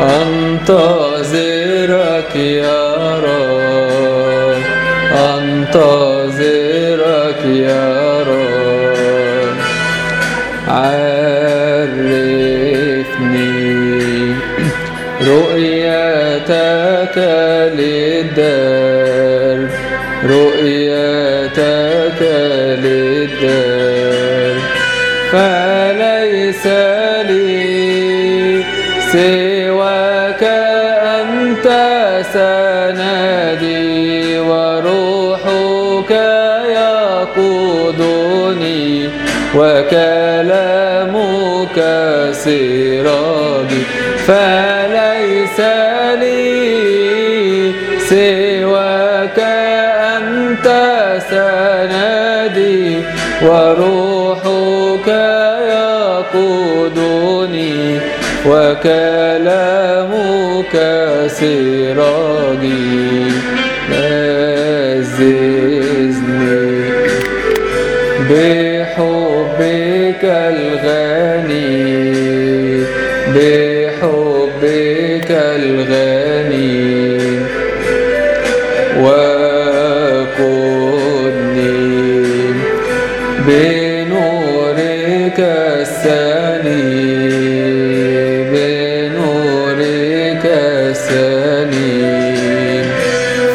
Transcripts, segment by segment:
أنتظرك يا رب أنتظرك يا رب. عرفني رؤيتك للدرب رؤيتك للدرب فليس لي سواك يقودني وكلامك سراجي فليس لي سواك أنت سندي وروحك يقودني وكلامك سراجي الغني بحبك الغني وكني بنورك السني بنورك السني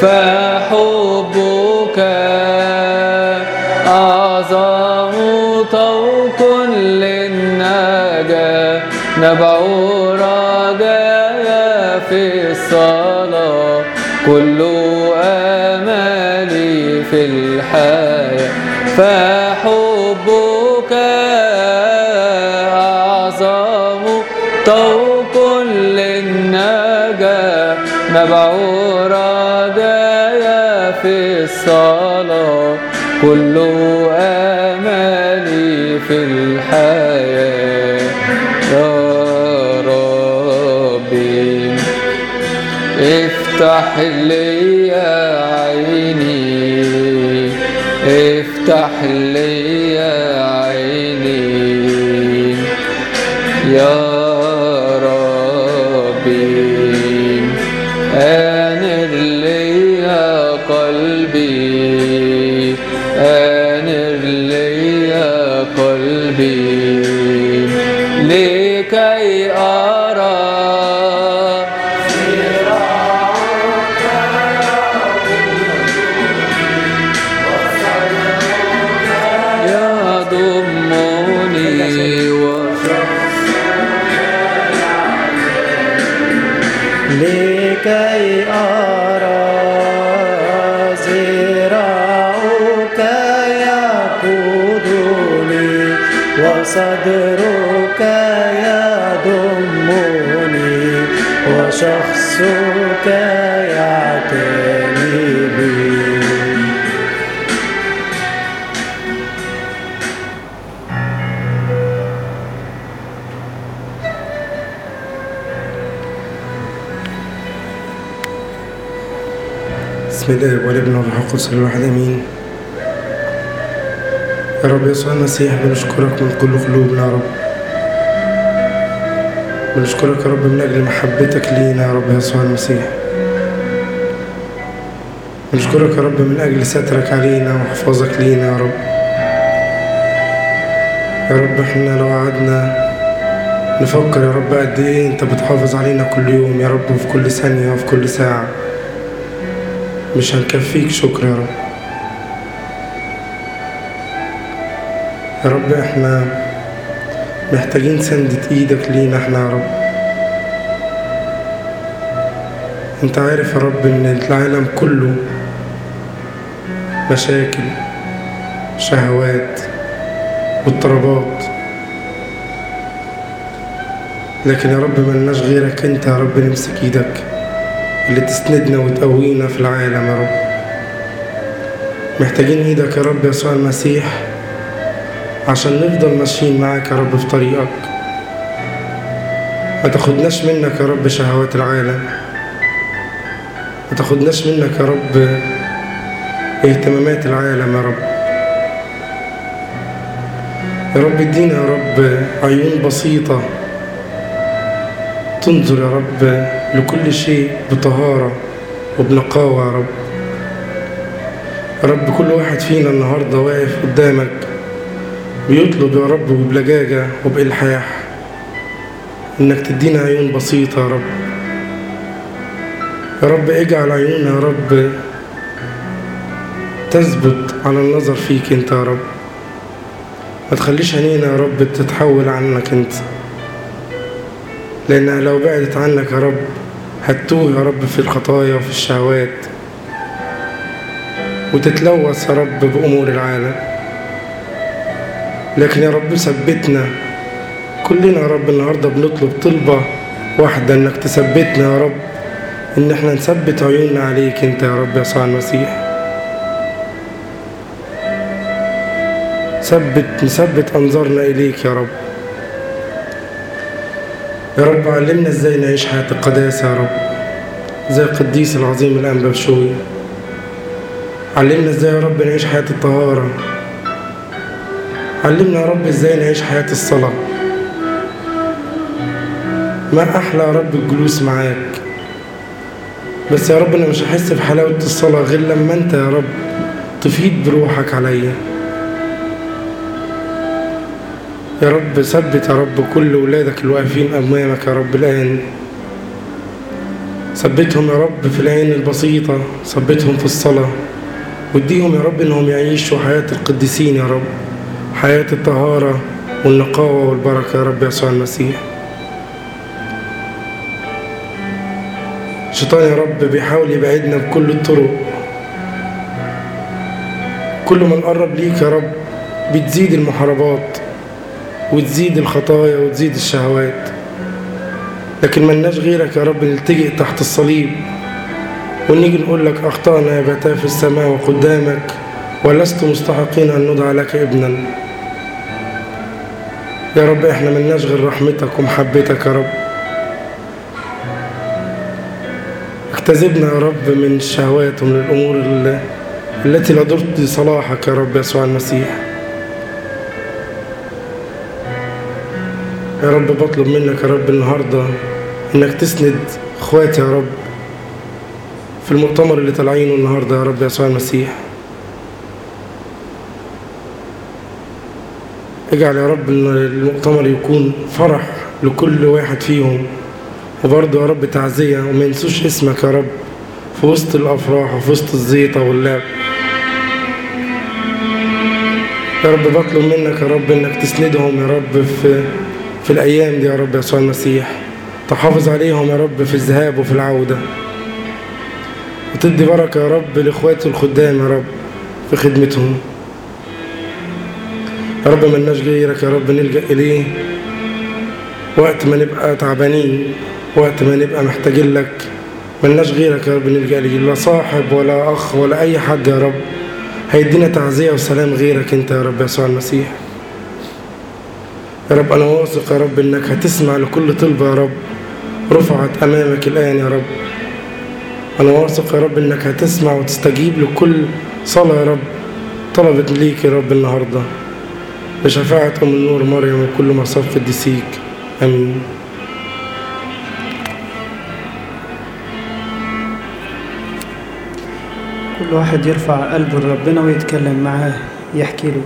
فحبك للنجاة نبع رجايا في الصلاة كل أملي في الحياة. فحبك أعظم طوق للنجاة نبع رجايا في الصلاة كل أملي في الحياة. افتح لي عيني افتح لي عيني. يا ربي. وصدرك يضمني وشخصك يعتني بي. بسم الله والابن والروح القدس الواحد آمين. يا رب يسوع المسيح بنشكرك من كل قلوبنا يا رب. بنشكرك يا رب من أجل محبتك لينا يا رب يسوع المسيح. بنشكرك يا رب من أجل سترك علينا وحفاظك لينا يا رب. يا رب إحنا لو قعدنا نفكر يا رب قد إيه أنت بتحافظ علينا كل يوم يا رب وفي كل ثانية وفي كل ساعة. مش هنكفيك شكر يا رب. يا رب إحنا محتاجين سندة إيدك لينا إحنا يا رب. انت عارف يا رب ان العالم كله مشاكل شهوات واضطرابات. لكن يا رب ملناش غيرك انت يا رب نمسك إيدك اللي تسندنا وتقوينا في العالم يا رب. محتاجين إيدك يا رب يسوع المسيح. عشان نفضل ماشيين معاك يا رب في طريقك. ما تاخدناش منك يا رب شهوات العالم. ما تاخدناش منك يا رب اهتمامات العالم يا رب. يا رب ادينا يا رب عيون بسيطة تنظر يا رب لكل شيء بطهارة وبنقاوة يا رب. يا رب كل واحد فينا النهاردة واقف قدامك. بيطلب يا رب وبلجاجة وبإلحاح إنك تدينا عيون بسيطة يا رب. يا رب اجعل عيوننا يا رب تثبت على النظر فيك انت يا رب. ما تخليش عينينا يا رب تتحول عنك انت. لانها لو بعدت عنك يا رب هتتوه يا رب في الخطايا وفي الشهوات وتتلوث يا رب بأمور العالم. لكن يا رب ثبتنا. كلنا يا رب النهاردة بنطلب طلبة واحدة إنك تثبتنا يا رب إن إحنا نثبت عيوننا عليك أنت يا رب يسوع المسيح. ثبت نثبت أنظارنا إليك يا رب. يا رب علمنا إزاي نعيش حياة القداسة يا رب زي القديس العظيم الأنبا بشوي. علمنا إزاي يا رب نعيش حياة الطهارة. علمنا يا رب إزاي نعيش حياة الصلاة. ما أحلى يا رب الجلوس معاك. بس يا رب أنا مش هحس بحلاوة الصلاة غير لما أنت يا رب تفيض بروحك عليا. يا رب ثبت يا رب كل ولادك الواقفين أمامك يا رب الآن. ثبتهم يا رب في العين البسيطة ثبتهم في الصلاة. واديهم يا رب إنهم يعيشوا حياة القديسين يا رب. حياة الطهارة والنقاوة والبركة يا رب يسوع المسيح. الشيطان يا رب بيحاول يبعدنا بكل الطرق. كل ما نقرب ليك يا رب بتزيد المحاربات وتزيد الخطايا وتزيد الشهوات. لكن ملناش غيرك يا رب نلتجئ تحت الصليب ونيجي نقول لك أخطأنا يا بتا في السماء وقدامك ولست مستحقين أن ندعى لك ابنا. يا رب إحنا ملناش غير رحمتك ومحبتك يا رب. اجتذبنا يا رب من الشهوات ومن الأمور اللي التي لا ترضي صلاحك يا رب يسوع المسيح. يا رب بطلب منك يا رب النهاردة إنك تسند إخواتي يا رب في المؤتمر اللي طالعينه النهاردة يا رب يسوع المسيح. اجعل يا رب المؤتمر يكون فرح لكل واحد فيهم وبرضه يا رب تعزية وما ينسوش اسمك يا رب في وسط الأفراح وفي وسط الزيطة واللعب يا رب بطلب منك يا رب انك تسندهم يا رب في في الأيام دي يا رب يسوع المسيح تحافظ عليهم يا رب في الذهاب وفي العودة وتدي بركة يا رب لإخواتي الخدام يا رب في خدمتهم يا رب ملناش غيرك يا رب نلجأ إليه. وقت ما نبقى تعبانين وقت ما نبقى محتاجين لك ملناش غيرك يا رب نلجأ ليه. لا صاحب ولا أخ ولا أي حد يا رب. هيدينا تعزية وسلام غيرك أنت يا رب يسوع المسيح. يا رب أنا واثق يا رب إنك هتسمع لكل طلبة يا رب. رفعت أمامك الآن يا رب. أنا واثق يا رب إنك هتسمع وتستجيب لكل صلاة يا رب طلبت ليك يا رب النهاردة. بشفاعة أم النور مريم وكل مصاف قديسيك آمين. كل واحد يرفع قلبه لربنا ويتكلم معاه يحكي له.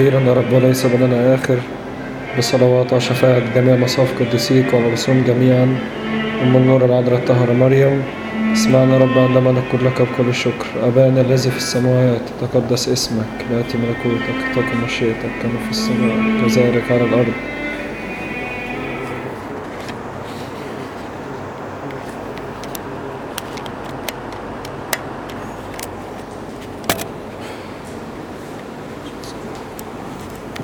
أخيرا يا رب وليس لنا آخر. بصلوات وشفاعة جميع مصاف قدسيك والرسول جميعا. أم النور العذراء الطاهرة مريم. اسمعنا رب عندما نقول لك بكل الشكر. أبانا الذي في السماوات تقدس اسمك. يأتي ملكوتك تكن مشيئتك كما في السماء. كذلك على الأرض.